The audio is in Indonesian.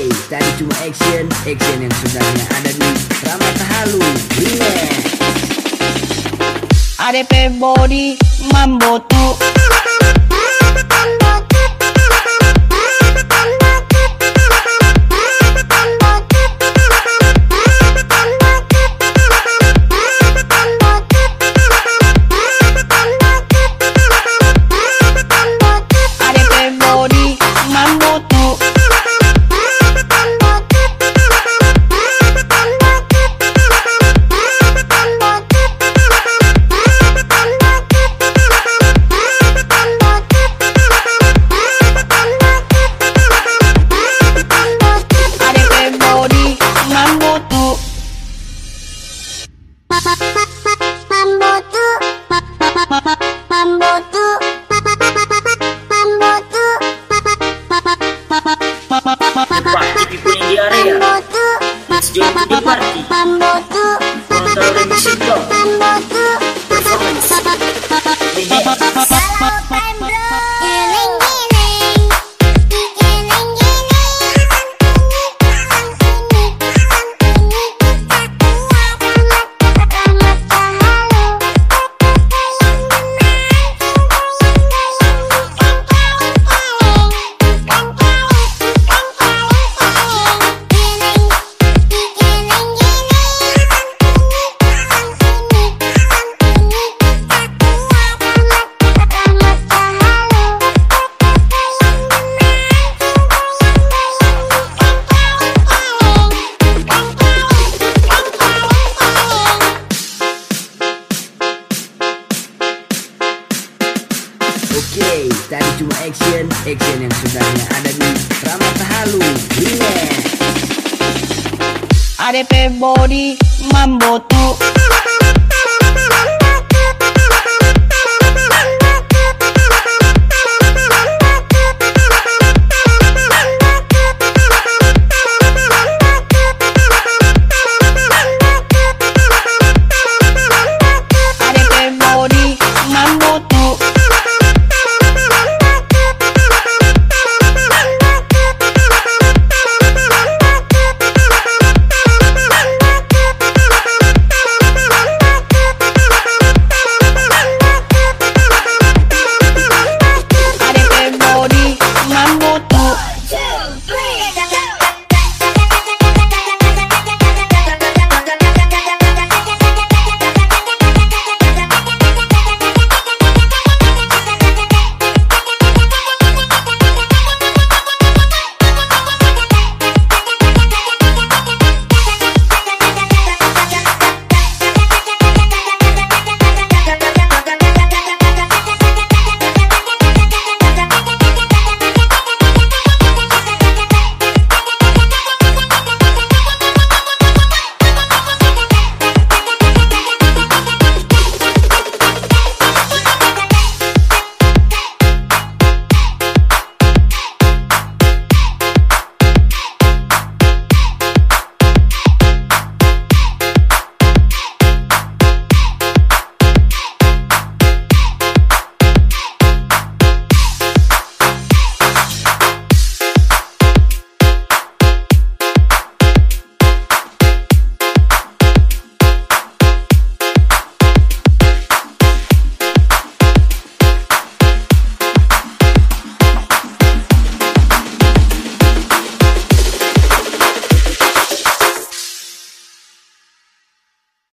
Hey, tadi cuma action. Action yang sebenarnya ada di Ramah Tahalu ada ADP Body Mambo tuh. Party. Tadi cuma action. Action yang sudahnya ada di Ramata Halu Remix ADP Body Mambo tuh